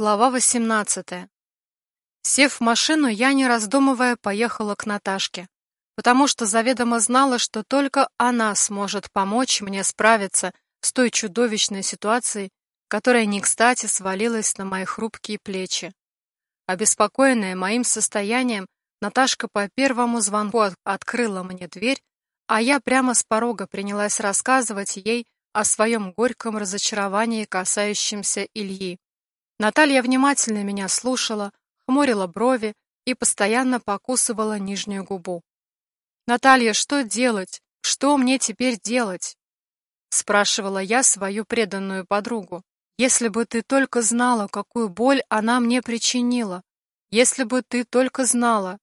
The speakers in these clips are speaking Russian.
Глава 18. Сев в машину, я, не раздумывая, поехала к Наташке, потому что заведомо знала, что только она сможет помочь мне справиться с той чудовищной ситуацией, которая не кстати свалилась на мои хрупкие плечи. Обеспокоенная моим состоянием, Наташка по первому звонку открыла мне дверь, а я прямо с порога принялась рассказывать ей о своем горьком разочаровании, касающемся Ильи. Наталья внимательно меня слушала, хмурила брови и постоянно покусывала нижнюю губу. «Наталья, что делать? Что мне теперь делать?» Спрашивала я свою преданную подругу. «Если бы ты только знала, какую боль она мне причинила! Если бы ты только знала!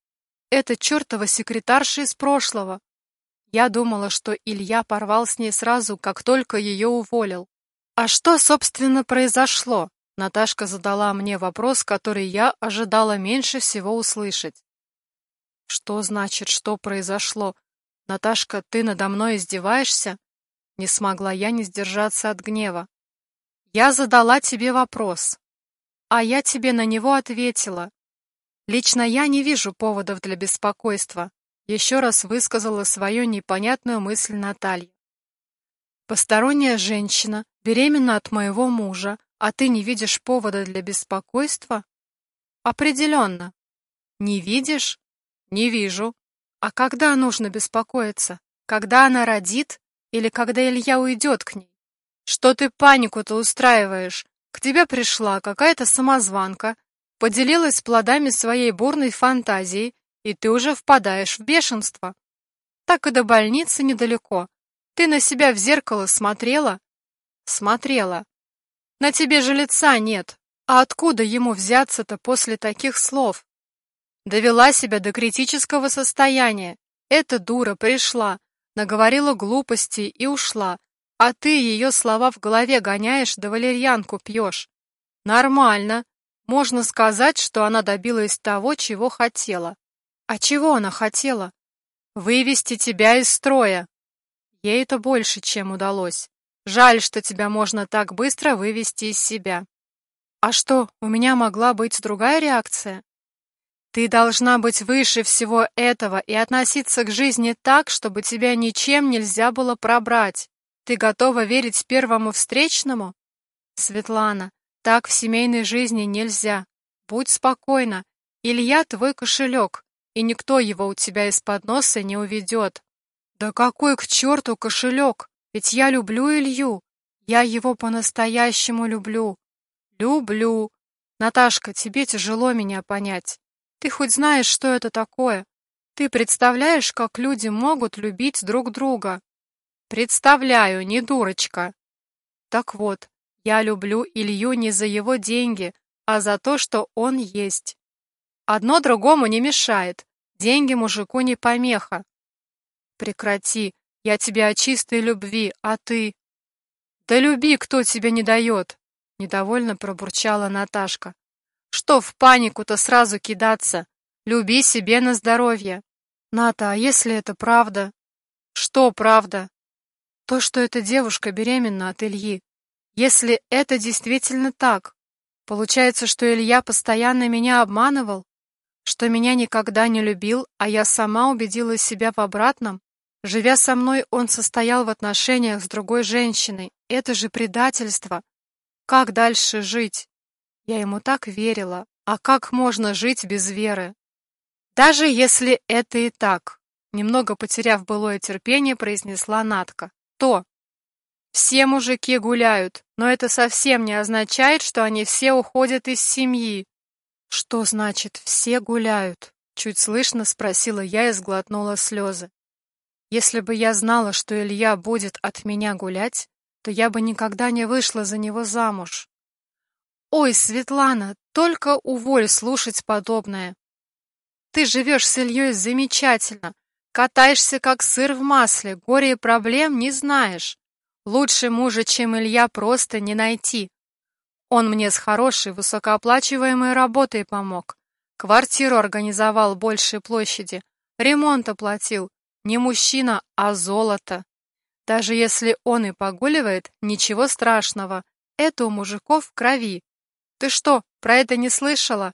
Это чертова секретарша из прошлого!» Я думала, что Илья порвал с ней сразу, как только ее уволил. А что, собственно, произошло? Наташка задала мне вопрос, который я ожидала меньше всего услышать. «Что значит, что произошло? Наташка, ты надо мной издеваешься?» Не смогла я не сдержаться от гнева. «Я задала тебе вопрос, а я тебе на него ответила. Лично я не вижу поводов для беспокойства», еще раз высказала свою непонятную мысль Наталья. «Посторонняя женщина, беременна от моего мужа, а ты не видишь повода для беспокойства? Определенно. Не видишь? Не вижу. А когда нужно беспокоиться? Когда она родит или когда Илья уйдет к ней? Что ты панику-то устраиваешь? К тебе пришла какая-то самозванка, поделилась плодами своей бурной фантазии, и ты уже впадаешь в бешенство. Так и до больницы недалеко. Ты на себя в зеркало смотрела? Смотрела. На тебе же лица нет. А откуда ему взяться-то после таких слов? Довела себя до критического состояния. Эта дура пришла, наговорила глупости и ушла. А ты ее слова в голове гоняешь да валерьянку пьешь. Нормально. Можно сказать, что она добилась того, чего хотела. А чего она хотела? Вывести тебя из строя. Ей это больше, чем удалось. Жаль, что тебя можно так быстро вывести из себя. А что, у меня могла быть другая реакция? Ты должна быть выше всего этого и относиться к жизни так, чтобы тебя ничем нельзя было пробрать. Ты готова верить первому встречному? Светлана, так в семейной жизни нельзя. Будь спокойна. Илья твой кошелек, и никто его у тебя из-под носа не уведет. Да какой к черту кошелек? Ведь я люблю Илью. Я его по-настоящему люблю. Люблю. Наташка, тебе тяжело меня понять. Ты хоть знаешь, что это такое? Ты представляешь, как люди могут любить друг друга? Представляю, не дурочка. Так вот, я люблю Илью не за его деньги, а за то, что он есть. Одно другому не мешает. Деньги мужику не помеха. Прекрати, я тебе о чистой любви, а ты...» «Да люби, кто тебе не дает!» — недовольно пробурчала Наташка. «Что в панику-то сразу кидаться? Люби себе на здоровье!» «Ната, а если это правда?» «Что правда?» «То, что эта девушка беременна от Ильи. Если это действительно так, получается, что Илья постоянно меня обманывал? Что меня никогда не любил, а я сама убедила себя в обратном? Живя со мной, он состоял в отношениях с другой женщиной. Это же предательство. Как дальше жить? Я ему так верила. А как можно жить без веры? Даже если это и так, немного потеряв былое терпение, произнесла Натка, то все мужики гуляют, но это совсем не означает, что они все уходят из семьи. Что значит «все гуляют»? Чуть слышно спросила я и сглотнула слезы. Если бы я знала, что Илья будет от меня гулять, то я бы никогда не вышла за него замуж. Ой, Светлана, только уволь слушать подобное. Ты живешь с Ильей замечательно, катаешься как сыр в масле, горе и проблем не знаешь. Лучше мужа, чем Илья, просто не найти. Он мне с хорошей, высокооплачиваемой работой помог. Квартиру организовал большей площади, ремонт оплатил, не мужчина, а золото. Даже если он и погуливает, ничего страшного. Это у мужиков в крови. Ты что, про это не слышала?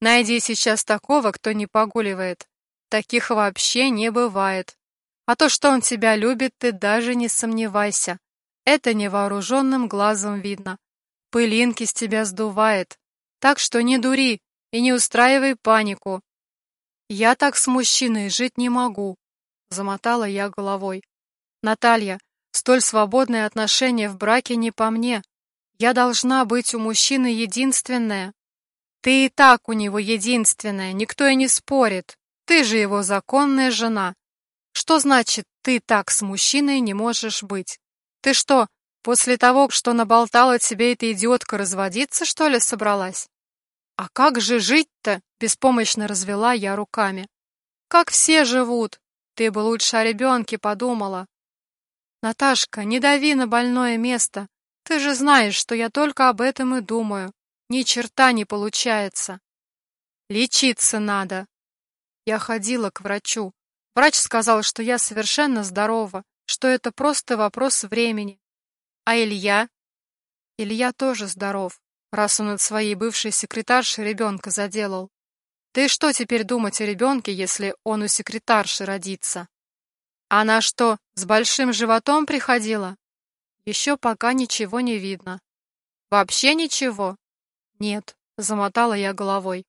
Найди сейчас такого, кто не погуливает. Таких вообще не бывает. А то, что он тебя любит, ты даже не сомневайся. Это невооруженным глазом видно. Пылинки с тебя сдувает. Так что не дури и не устраивай панику. Я так с мужчиной жить не могу, замотала я головой. Наталья, столь свободные отношения в браке не по мне. Я должна быть у мужчины единственная. Ты и так у него единственная, никто и не спорит. Ты же его законная жена. Что значит, ты так с мужчиной не можешь быть? Ты что, после того, что наболтала тебе эта идиотка, разводиться, что ли, собралась? А как же жить-то? Беспомощно развела я руками. Как все живут. Ты бы лучше о ребенке подумала. Наташка, не дави на больное место. Ты же знаешь, что я только об этом и думаю. Ни черта не получается. Лечиться надо. Я ходила к врачу. Врач сказал, что я совершенно здорова, что это просто вопрос времени. А Илья? Илья тоже здоров, раз он от своей бывшей секретарши ребенка заделал. Да и что теперь думать о ребенке, если он у секретарши родится? Она что, с большим животом приходила? Еще пока ничего не видно. Вообще ничего? Нет, замотала я головой.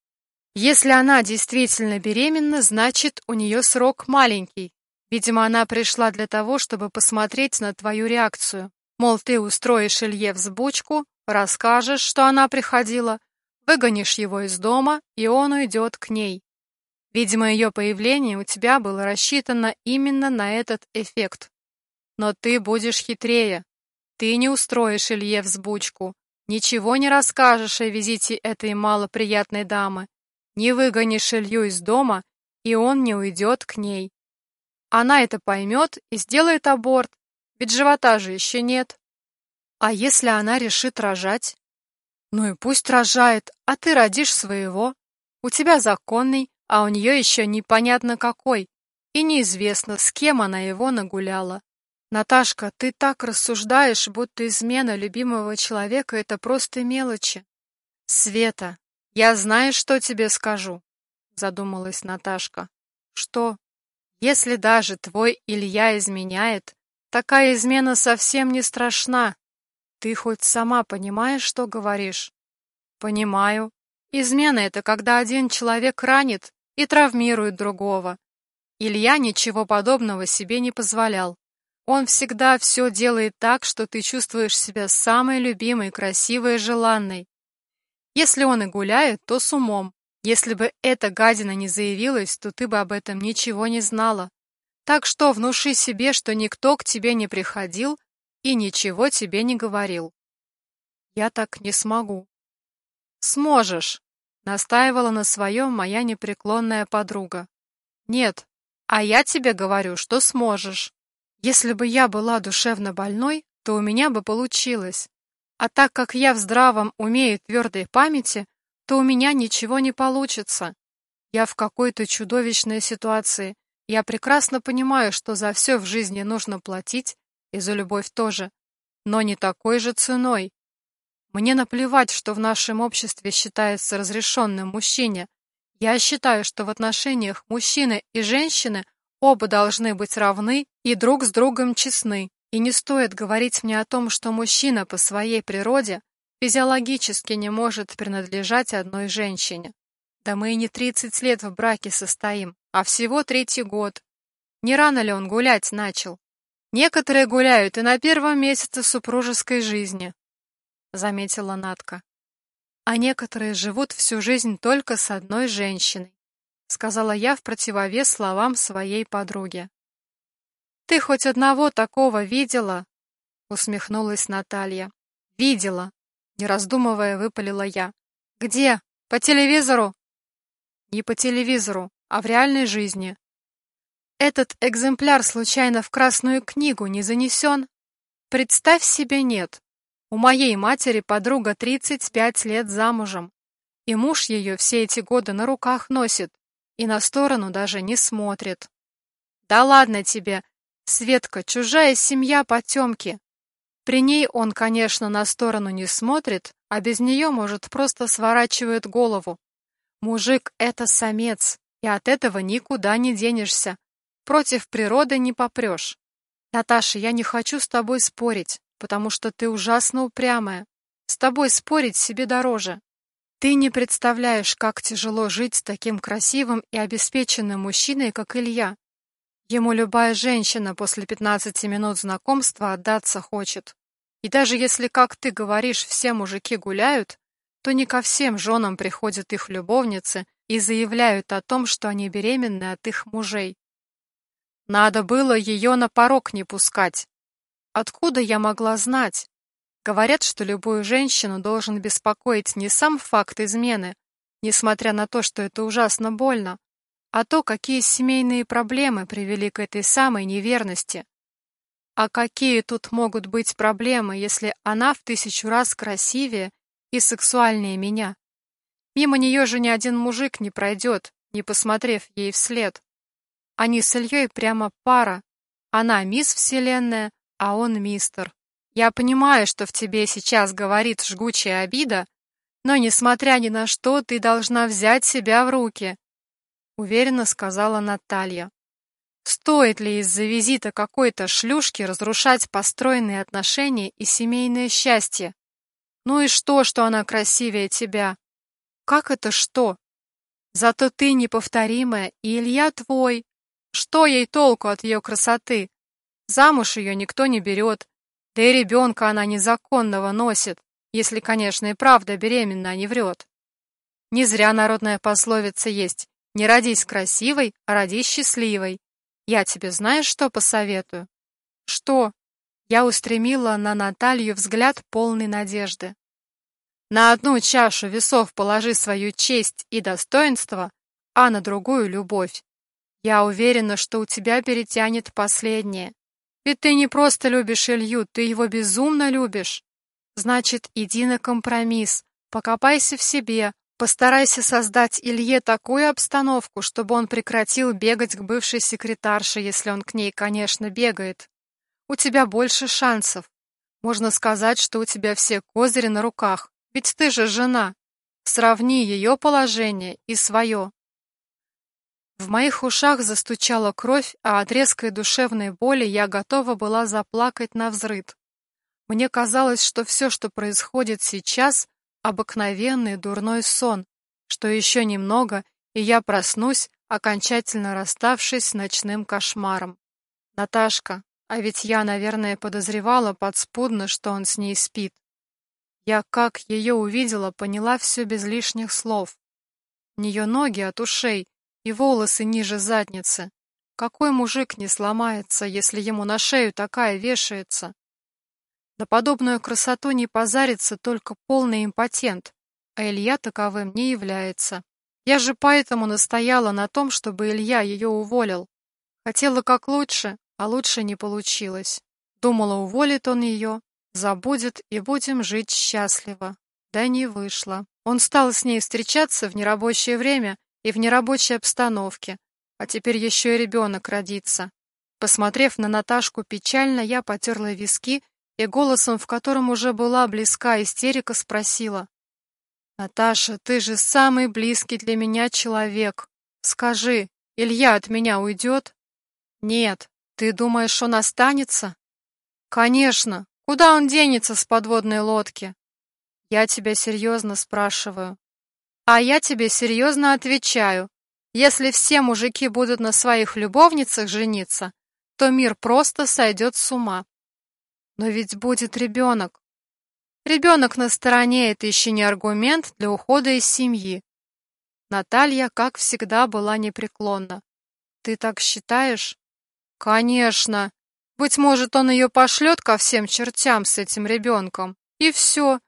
Если она действительно беременна, значит, у нее срок маленький, Видимо, она пришла для того, чтобы посмотреть на твою реакцию. Мол, ты устроишь Илье взбучку, расскажешь, что она приходила, выгонишь его из дома, и он уйдет к ней. Видимо, ее появление у тебя было рассчитано именно на этот эффект. Но ты будешь хитрее. Ты не устроишь Илье взбучку, ничего не расскажешь о визите этой малоприятной дамы, не выгонишь Илью из дома, и он не уйдет к ней. Она это поймет и сделает аборт, ведь живота же еще нет. А если она решит рожать? Ну и пусть рожает, а ты родишь своего. У тебя законный, а у нее еще непонятно какой, и неизвестно, с кем она его нагуляла. Наташка, ты так рассуждаешь, будто измена любимого человека — это просто мелочи. Света, я знаю, что тебе скажу, задумалась Наташка. Что? Если даже твой Илья изменяет, такая измена совсем не страшна. Ты хоть сама понимаешь, что говоришь? Понимаю. Измена — это когда один человек ранит и травмирует другого. Илья ничего подобного себе не позволял. Он всегда все делает так, что ты чувствуешь себя самой любимой, красивой и желанной. Если он и гуляет, то с умом. Если бы эта гадина не заявилась, то ты бы об этом ничего не знала. Так что внуши себе, что никто к тебе не приходил и ничего тебе не говорил. Я так не смогу. Сможешь, настаивала на своем моя непреклонная подруга. Нет, а я тебе говорю, что сможешь. Если бы я была душевно больной, то у меня бы получилось. А так как я в здравом уме и твердой памяти, то у меня ничего не получится. Я в какой-то чудовищной ситуации. Я прекрасно понимаю, что за все в жизни нужно платить, и за любовь тоже, но не такой же ценой. Мне наплевать, что в нашем обществе считается разрешенным мужчине. Я считаю, что в отношениях мужчины и женщины оба должны быть равны и друг с другом честны. И не стоит говорить мне о том, что мужчина по своей природе физиологически не может принадлежать одной женщине. Да мы и не 30 лет в браке состоим, а всего третий год. Не рано ли он гулять начал? Некоторые гуляют и на первом месяце супружеской жизни, заметила Натка. А некоторые живут всю жизнь только с одной женщиной, сказала я в противовес словам своей подруги. Ты хоть одного такого видела? усмехнулась Наталья. Видела, не раздумывая, выпалила я. «Где? По телевизору?» «Не по телевизору, а в реальной жизни». «Этот экземпляр случайно в Красную книгу не занесен?» «Представь себе, нет. У моей матери подруга 35 лет замужем, и муж ее все эти годы на руках носит и на сторону даже не смотрит». «Да ладно тебе, Светка, чужая семья потемки. При ней он, конечно, на сторону не смотрит, а без нее, может, просто сворачивает голову. Мужик — это самец, и от этого никуда не денешься. Против природы не попрешь. Наташа, я не хочу с тобой спорить, потому что ты ужасно упрямая. С тобой спорить себе дороже. Ты не представляешь, как тяжело жить с таким красивым и обеспеченным мужчиной, как Илья. Ему любая женщина после 15 минут знакомства отдаться хочет. И даже если, как ты говоришь, все мужики гуляют, то не ко всем женам приходят их любовницы и заявляют о том, что они беременны от их мужей. Надо было ее на порог не пускать. Откуда я могла знать? Говорят, что любую женщину должен беспокоить не сам факт измены, несмотря на то, что это ужасно больно, а то, какие семейные проблемы привели к этой самой неверности. А какие тут могут быть проблемы, если она в тысячу раз красивее и сексуальнее меня? Мимо нее же ни один мужик не пройдет, не посмотрев ей вслед. Они с Ильей прямо пара. Она мисс Вселенная, а он мистер. Я понимаю, что в тебе сейчас говорит жгучая обида, но, несмотря ни на что, ты должна взять себя в руки уверенно сказала Наталья. Стоит ли из-за визита какой-то шлюшки разрушать построенные отношения и семейное счастье? Ну и что, что она красивее тебя? Как это что? Зато ты неповторимая, и Илья твой. Что ей толку от ее красоты? Замуж ее никто не берет, да и ребенка она незаконного носит, если, конечно, и правда беременна, а не врет. Не зря народная пословица есть не родись красивой, а родись счастливой. Я тебе знаешь, что посоветую? Что? Я устремила на Наталью взгляд полный надежды. На одну чашу весов положи свою честь и достоинство, а на другую — любовь. Я уверена, что у тебя перетянет последнее. Ведь ты не просто любишь Илью, ты его безумно любишь. Значит, иди на компромисс, покопайся в себе, Постарайся создать Илье такую обстановку, чтобы он прекратил бегать к бывшей секретарше, если он к ней, конечно, бегает. У тебя больше шансов. Можно сказать, что у тебя все козыри на руках, ведь ты же жена. Сравни ее положение и свое. В моих ушах застучала кровь, а от резкой душевной боли я готова была заплакать на взрыд. Мне казалось, что все, что происходит сейчас, обыкновенный дурной сон, что еще немного, и я проснусь, окончательно расставшись с ночным кошмаром. Наташка, а ведь я, наверное, подозревала подспудно, что он с ней спит. Я, как ее увидела, поняла все без лишних слов. У нее ноги от ушей и волосы ниже задницы. Какой мужик не сломается, если ему на шею такая вешается? На подобную красоту не позарится только полный импотент, а Илья таковым не является. Я же поэтому настояла на том, чтобы Илья ее уволил. Хотела как лучше, а лучше не получилось. Думала, уволит он ее, забудет и будем жить счастливо. Да не вышло. Он стал с ней встречаться в нерабочее время и в нерабочей обстановке, а теперь еще и ребенок родится. Посмотрев на Наташку печально, я потерла виски и голосом, в котором уже была близка истерика, спросила. «Наташа, ты же самый близкий для меня человек. Скажи, Илья от меня уйдет?» «Нет. Ты думаешь, он останется?» «Конечно. Куда он денется с подводной лодки?» «Я тебя серьезно спрашиваю». «А я тебе серьезно отвечаю. Если все мужики будут на своих любовницах жениться, то мир просто сойдет с ума. Но ведь будет ребенок. Ребенок на стороне — это еще не аргумент для ухода из семьи. Наталья, как всегда, была непреклонна. Ты так считаешь? Конечно. Быть может, он ее пошлет ко всем чертям с этим ребенком. И все.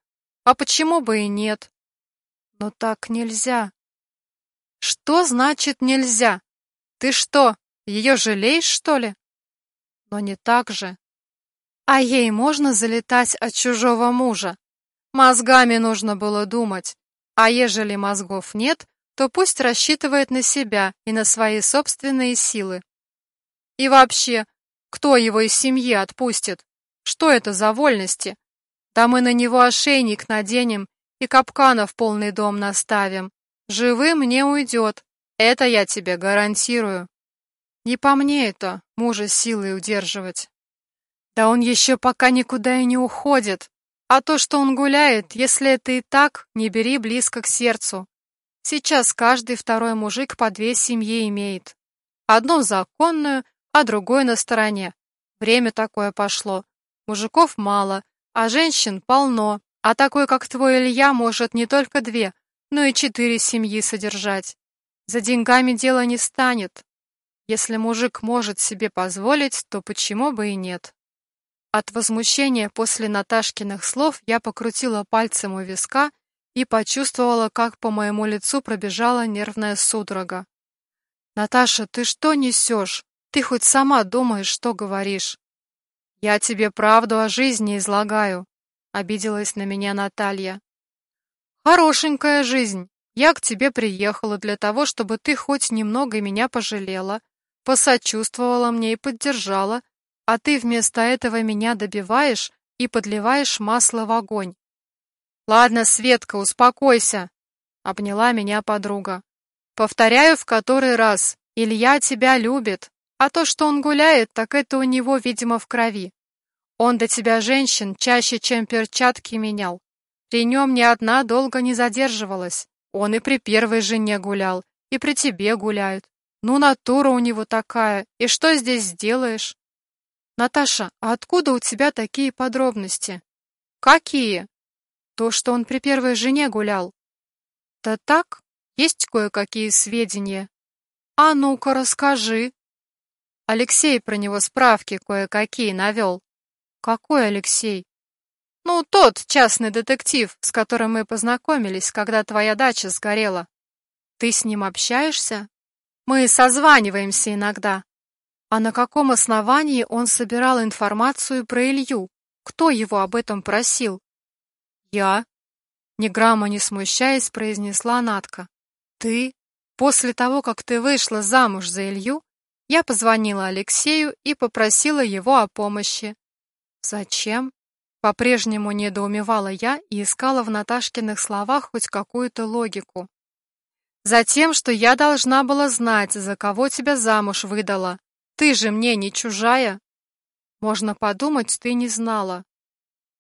А почему бы и нет? Но так нельзя. Что значит нельзя? Ты что, ее жалеешь, что ли? Но не так же. А ей можно залетать от чужого мужа? Мозгами нужно было думать. А ежели мозгов нет, то пусть рассчитывает на себя и на свои собственные силы. И вообще, кто его из семьи отпустит? Что это за вольности? Да мы на него ошейник наденем и капканов полный дом наставим. Живым не уйдет, это я тебе гарантирую. Не по мне это, мужа силой удерживать. Да он еще пока никуда и не уходит. А то, что он гуляет, если это и так, не бери близко к сердцу. Сейчас каждый второй мужик по две семьи имеет. Одну законную, а другой на стороне. Время такое пошло. Мужиков мало, а женщин полно. А такой, как твой Илья, может не только две, но и четыре семьи содержать. За деньгами дело не станет. Если мужик может себе позволить, то почему бы и нет? От возмущения после Наташкиных слов я покрутила пальцем у виска и почувствовала, как по моему лицу пробежала нервная судорога. «Наташа, ты что несешь? Ты хоть сама думаешь, что говоришь?» «Я тебе правду о жизни излагаю», — обиделась на меня Наталья. «Хорошенькая жизнь. Я к тебе приехала для того, чтобы ты хоть немного меня пожалела, посочувствовала мне и поддержала, а ты вместо этого меня добиваешь и подливаешь масло в огонь. «Ладно, Светка, успокойся», — обняла меня подруга. «Повторяю в который раз, Илья тебя любит, а то, что он гуляет, так это у него, видимо, в крови. Он до тебя женщин чаще, чем перчатки менял. При нем ни одна долго не задерживалась. Он и при первой жене гулял, и при тебе гуляют. Ну, натура у него такая, и что здесь сделаешь?» «Наташа, а откуда у тебя такие подробности?» «Какие?» То, что он при первой жене гулял. Да так, есть кое-какие сведения. А ну-ка, расскажи. Алексей про него справки кое-какие навел. Какой Алексей? Ну, тот частный детектив, с которым мы познакомились, когда твоя дача сгорела. Ты с ним общаешься? Мы созваниваемся иногда. А на каком основании он собирал информацию про Илью? Кто его об этом просил? «Я?» Ни грамма не смущаясь, произнесла Натка. «Ты? После того, как ты вышла замуж за Илью, я позвонила Алексею и попросила его о помощи». «Зачем?» По-прежнему недоумевала я и искала в Наташкиных словах хоть какую-то логику. «Затем, что я должна была знать, за кого тебя замуж выдала. Ты же мне не чужая». «Можно подумать, ты не знала»,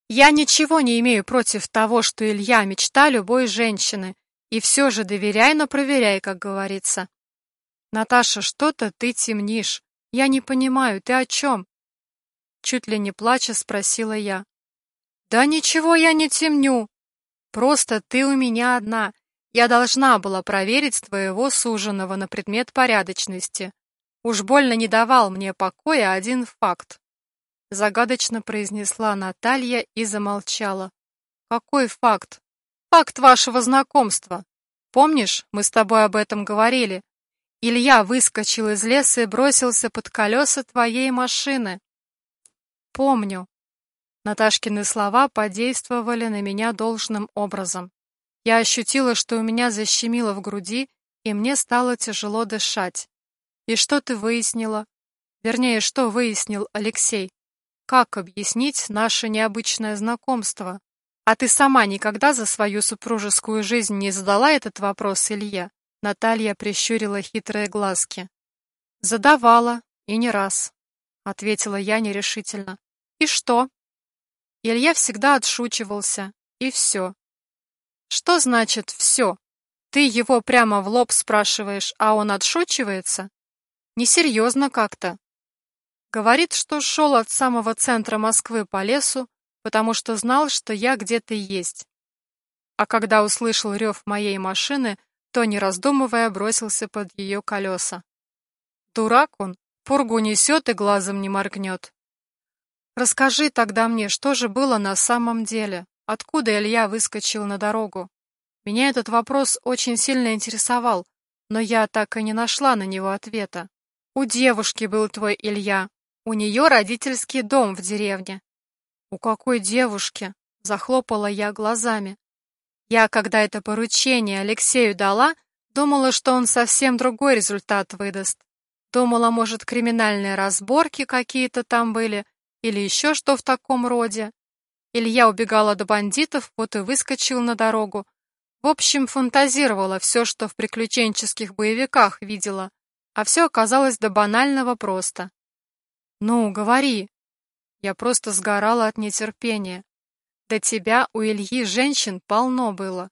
я ничего не имею против того, что Илья мечта любой женщины, и все же доверяй, но проверяй, как говорится. Наташа, что-то ты темнишь. Я не понимаю, ты о чем? Чуть ли не плача спросила я. Да ничего я не темню. Просто ты у меня одна. Я должна была проверить твоего суженого на предмет порядочности. Уж больно не давал мне покоя один факт. Загадочно произнесла Наталья и замолчала. Какой факт? Факт вашего знакомства. Помнишь, мы с тобой об этом говорили? Илья выскочил из леса и бросился под колеса твоей машины. Помню. Наташкины слова подействовали на меня должным образом. Я ощутила, что у меня защемило в груди, и мне стало тяжело дышать. И что ты выяснила? Вернее, что выяснил Алексей? Как объяснить наше необычное знакомство? А ты сама никогда за свою супружескую жизнь не задала этот вопрос, Илья? Наталья прищурила хитрые глазки. Задавала, и не раз, ответила я нерешительно. И что? Илья всегда отшучивался, и все. Что значит «все»? Ты его прямо в лоб спрашиваешь, а он отшучивается? Несерьезно как-то. Говорит, что шел от самого центра Москвы по лесу, потому что знал, что я где-то есть. А когда услышал рев моей машины, то, не раздумывая, бросился под ее колеса. Дурак он, пургу несет и глазом не моргнет. Расскажи тогда мне, что же было на самом деле? Откуда Илья выскочил на дорогу? Меня этот вопрос очень сильно интересовал, но я так и не нашла на него ответа. У девушки был твой Илья, у нее родительский дом в деревне. У какой девушки? Захлопала я глазами. Я, когда это поручение Алексею дала, думала, что он совсем другой результат выдаст. Думала, может, криминальные разборки какие-то там были, или еще что в таком роде. Илья убегал от бандитов, вот и выскочил на дорогу. В общем, фантазировала все, что в приключенческих боевиках видела, а все оказалось до банального просто. «Ну, говори!» Я просто сгорала от нетерпения. До тебя у Ильи женщин полно было.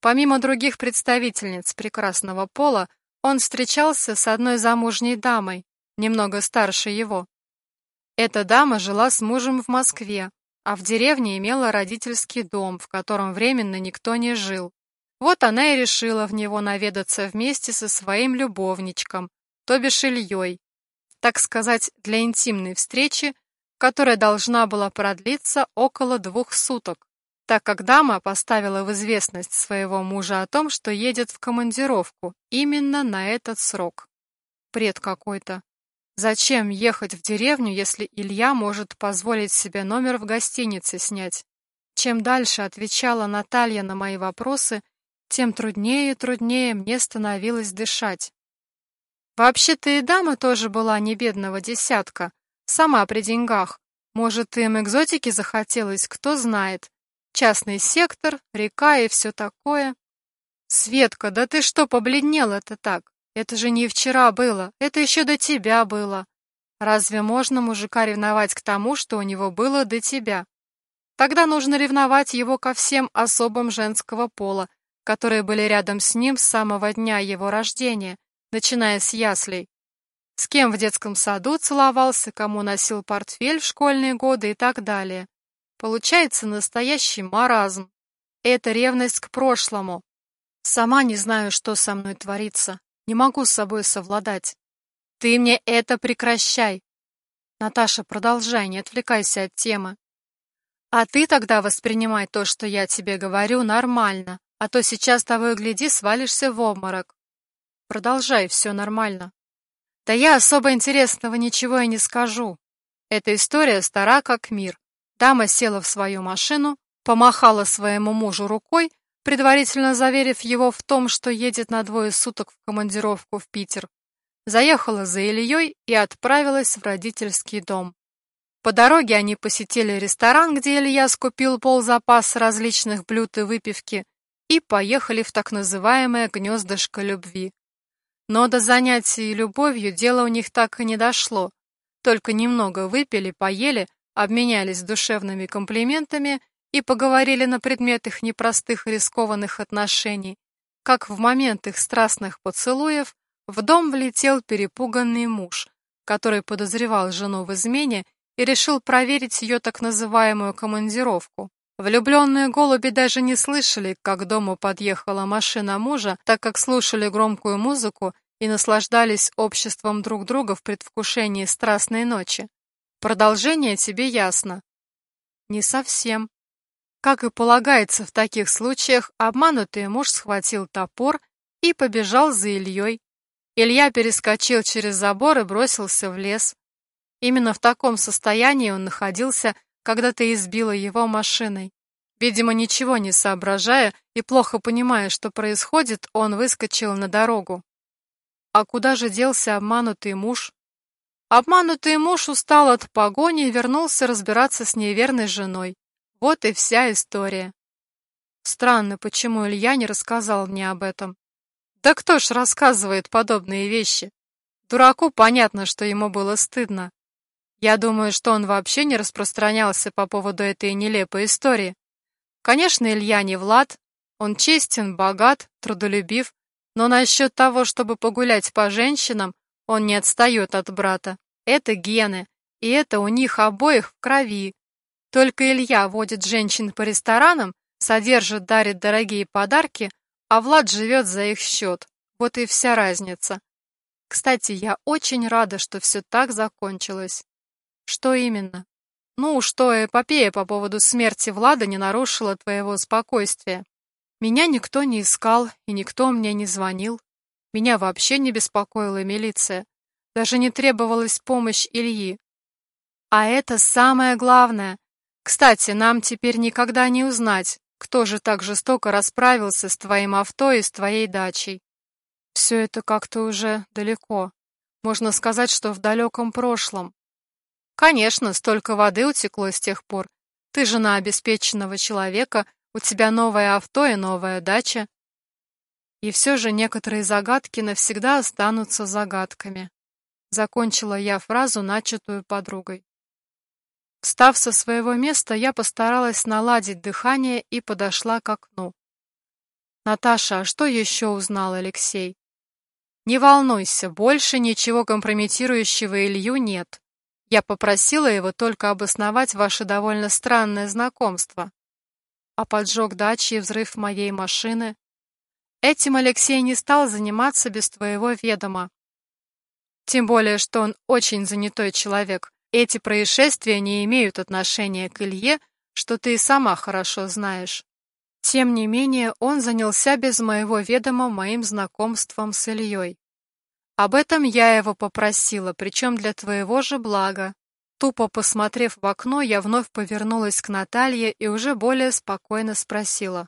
Помимо других представительниц прекрасного пола, он встречался с одной замужней дамой, немного старше его. Эта дама жила с мужем в Москве, а в деревне имела родительский дом, в котором временно никто не жил. Вот она и решила в него наведаться вместе со своим любовничком, то бишь Ильей, так сказать, для интимной встречи, которая должна была продлиться около двух суток так как дама поставила в известность своего мужа о том, что едет в командировку именно на этот срок. Бред какой-то. Зачем ехать в деревню, если Илья может позволить себе номер в гостинице снять? Чем дальше отвечала Наталья на мои вопросы, тем труднее и труднее мне становилось дышать. Вообще-то и дама тоже была не бедного десятка, сама при деньгах. Может, им экзотики захотелось, кто знает. Частный сектор, река и все такое. Светка, да ты что, побледнела-то так? Это же не вчера было, это еще до тебя было. Разве можно мужика ревновать к тому, что у него было до тебя? Тогда нужно ревновать его ко всем особам женского пола, которые были рядом с ним с самого дня его рождения, начиная с яслей. С кем в детском саду целовался, кому носил портфель в школьные годы и так далее. Получается настоящий маразм. Это ревность к прошлому. Сама не знаю, что со мной творится. Не могу с собой совладать. Ты мне это прекращай. Наташа, продолжай, не отвлекайся от темы. А ты тогда воспринимай то, что я тебе говорю, нормально, а то сейчас того и гляди, свалишься в обморок. Продолжай, все нормально. Да я особо интересного ничего и не скажу. Эта история стара как мир. Дама села в свою машину, помахала своему мужу рукой, предварительно заверив его в том, что едет на двое суток в командировку в Питер. Заехала за Ильей и отправилась в родительский дом. По дороге они посетили ресторан, где Илья скупил ползапас различных блюд и выпивки, и поехали в так называемое гнездышко любви. Но до занятий любовью дело у них так и не дошло. Только немного выпили, поели, обменялись душевными комплиментами и поговорили на предмет их непростых рискованных отношений, как в момент их страстных поцелуев в дом влетел перепуганный муж, который подозревал жену в измене и решил проверить ее так называемую командировку. Влюбленные голуби даже не слышали, как к дому подъехала машина мужа, так как слушали громкую музыку и наслаждались обществом друг друга в предвкушении страстной ночи. Продолжение тебе ясно. Не совсем. Как и полагается в таких случаях, обманутый муж схватил топор и побежал за Ильей. Илья перескочил через забор и бросился в лес. Именно в таком состоянии он находился, когда ты избила его машиной. Видимо, ничего не соображая и плохо понимая, что происходит, он выскочил на дорогу. А куда же делся обманутый муж? Обманутый муж устал от погони и вернулся разбираться с неверной женой. Вот и вся история. Странно, почему Илья не рассказал мне об этом. Да кто ж рассказывает подобные вещи? Дураку понятно, что ему было стыдно. Я думаю, что он вообще не распространялся по поводу этой нелепой истории. Конечно, Илья не Влад, он честен, богат, трудолюбив, но насчет того, чтобы погулять по женщинам, он не отстает от брата. Это гены, и это у них обоих в крови. Только Илья водит женщин по ресторанам, содержит, дарит дорогие подарки, а Влад живет за их счет. Вот и вся разница. Кстати, я очень рада, что все так закончилось. Что именно? Ну, что эпопея по поводу смерти Влада не нарушила твоего спокойствия. Меня никто не искал, и никто мне не звонил. Меня вообще не беспокоила милиция. Даже не требовалась помощь Ильи. А это самое главное. Кстати, нам теперь никогда не узнать, кто же так жестоко расправился с твоим авто и с твоей дачей. Все это как-то уже далеко. Можно сказать, что в далеком прошлом. Конечно, столько воды утекло с тех пор. Ты жена обеспеченного человека, у тебя новое авто и новая дача. И все же некоторые загадки навсегда останутся загадками. Закончила я фразу, начатую подругой. Встав со своего места, я постаралась наладить дыхание и подошла к окну. «Наташа, а что еще узнал Алексей?» «Не волнуйся, больше ничего компрометирующего Илью нет. Я попросила его только обосновать ваше довольно странное знакомство. А поджог дачи и взрыв моей машины? Этим Алексей не стал заниматься без твоего ведома. Тем более, что он очень занятой человек. Эти происшествия не имеют отношения к Илье, что ты и сама хорошо знаешь. Тем не менее, он занялся без моего ведома моим знакомством с Ильей. Об этом я его попросила, причем для твоего же блага. Тупо посмотрев в окно, я вновь повернулась к Наталье и уже более спокойно спросила.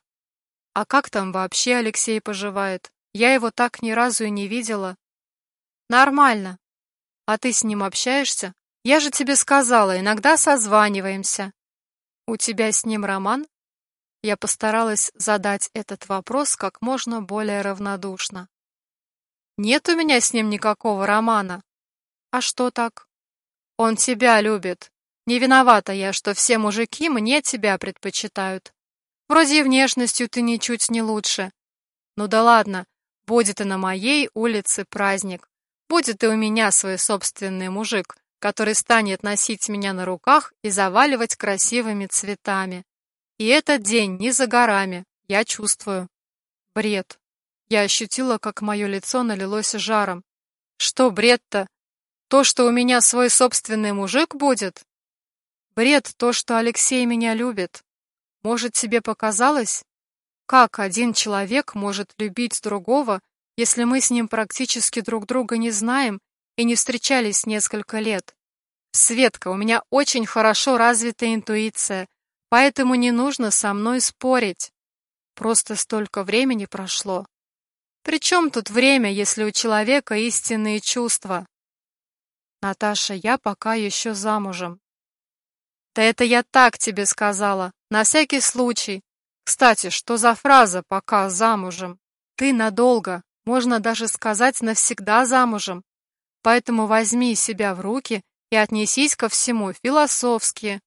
А как там вообще Алексей поживает? Я его так ни разу и не видела. Нормально. А ты с ним общаешься? Я же тебе сказала, иногда созваниваемся. У тебя с ним роман? Я постаралась задать этот вопрос как можно более равнодушно. Нет у меня с ним никакого романа. А что так? Он тебя любит. Не виновата я, что все мужики мне тебя предпочитают. Вроде и внешностью ты ничуть не лучше. Ну да ладно, будет и на моей улице праздник. Будет и у меня свой собственный мужик, который станет носить меня на руках и заваливать красивыми цветами. И этот день не за горами, я чувствую. Бред. Я ощутила, как мое лицо налилось жаром. Что бред-то? То, что у меня свой собственный мужик будет? Бред то, что Алексей меня любит. Может, тебе показалось? Как один человек может любить другого, если мы с ним практически друг друга не знаем и не встречались несколько лет? Светка, у меня очень хорошо развита интуиция, поэтому не нужно со мной спорить. Просто столько времени прошло. При чем тут время, если у человека истинные чувства? Наташа, я пока еще замужем. Да это я так тебе сказала, на всякий случай. Кстати, что за фраза «пока замужем»? Ты надолго, можно даже сказать навсегда замужем. Поэтому возьми себя в руки и отнесись ко всему философски.